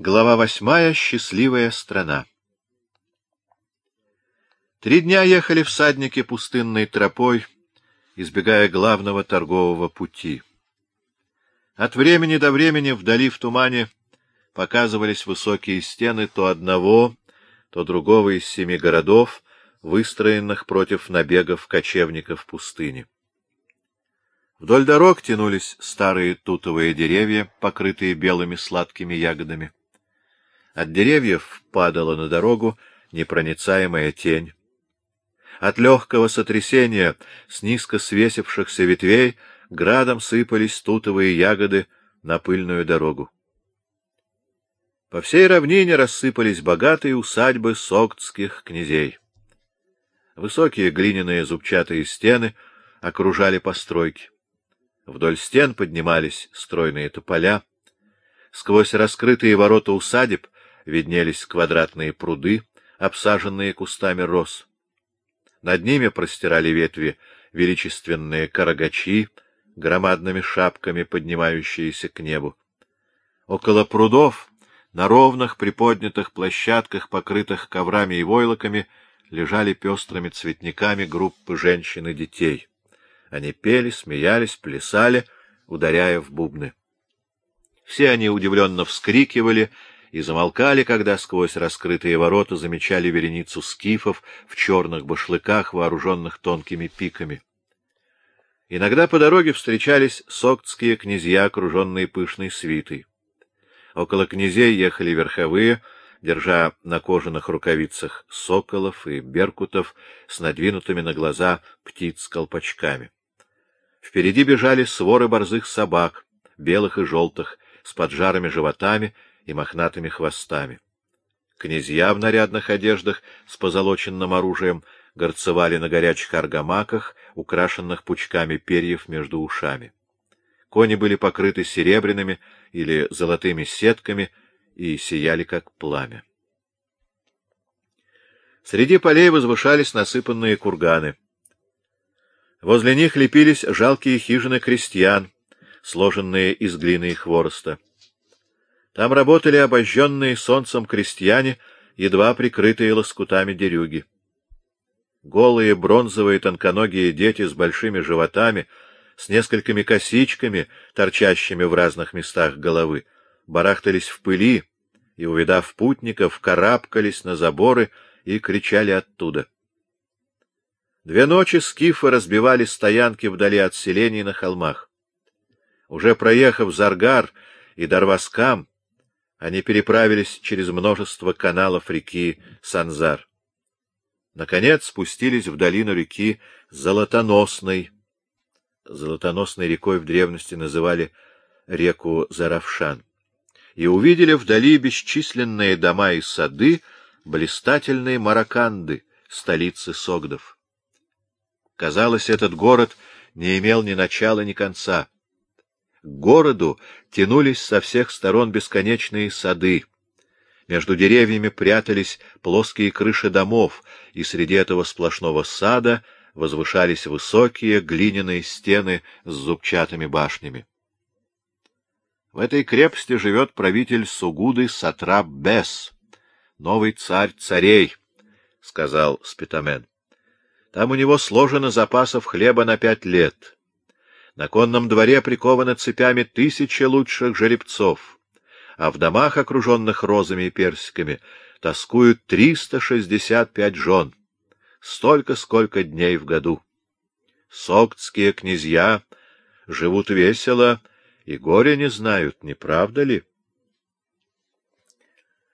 Глава восьмая. Счастливая страна. Три дня ехали всадники пустынной тропой, избегая главного торгового пути. От времени до времени вдали в тумане показывались высокие стены то одного, то другого из семи городов, выстроенных против набегов кочевников пустыни. Вдоль дорог тянулись старые тутовые деревья, покрытые белыми сладкими ягодами. От деревьев падала на дорогу непроницаемая тень. От легкого сотрясения с низко свесившихся ветвей градом сыпались тутовые ягоды на пыльную дорогу. По всей равнине рассыпались богатые усадьбы соктских князей. Высокие глиняные зубчатые стены окружали постройки. Вдоль стен поднимались стройные тополя. Сквозь раскрытые ворота усадеб виднелись квадратные пруды, обсаженные кустами роз. Над ними простирали ветви величественные карагачи, громадными шапками поднимающиеся к небу. Около прудов, на ровных приподнятых площадках, покрытых коврами и войлоками, лежали пестрыми цветниками группы женщин и детей. Они пели, смеялись, плясали, ударяя в бубны. Все они удивленно вскрикивали и замолкали, когда сквозь раскрытые ворота замечали вереницу скифов в черных башлыках, вооруженных тонкими пиками. Иногда по дороге встречались соктские князья, окруженные пышной свитой. Около князей ехали верховые, держа на кожаных рукавицах соколов и беркутов с надвинутыми на глаза птиц-колпачками. Впереди бежали своры борзых собак, белых и желтых, с поджарыми животами и мохнатыми хвостами. Князья в нарядных одеждах с позолоченным оружием горцевали на горячих аргамаках, украшенных пучками перьев между ушами. Кони были покрыты серебряными или золотыми сетками и сияли, как пламя. Среди полей возвышались насыпанные курганы. Возле них лепились жалкие хижины крестьян, сложенные из глины и хвороста. Там работали обожженные солнцем крестьяне, едва прикрытые лоскутами дерюги. Голые бронзовые тонконогие дети с большими животами, с несколькими косичками, торчащими в разных местах головы, барахтались в пыли и, увидав путников, карабкались на заборы и кричали оттуда. Две ночи скифы разбивали стоянки вдали от селений на холмах. Уже проехав Заргар и Дарваскам, они переправились через множество каналов реки Санзар. Наконец спустились в долину реки Золотоносной. Золотоносной рекой в древности называли реку Заравшан. И увидели вдали бесчисленные дома и сады, блистательные Мараканды, столицы Согдов. Казалось, этот город не имел ни начала, ни конца. К городу тянулись со всех сторон бесконечные сады. Между деревьями прятались плоские крыши домов, и среди этого сплошного сада возвышались высокие глиняные стены с зубчатыми башнями. В этой крепости живет правитель Сугуды Сатрап Бес, новый царь царей, — сказал Спитамен. Там у него сложено запасов хлеба на пять лет. На конном дворе прикованы цепями тысячи лучших жеребцов, а в домах, окруженных розами и персиками, тоскуют триста шестьдесят пять жен. Столько, сколько дней в году. Соктские князья живут весело и горя не знают, не правда ли?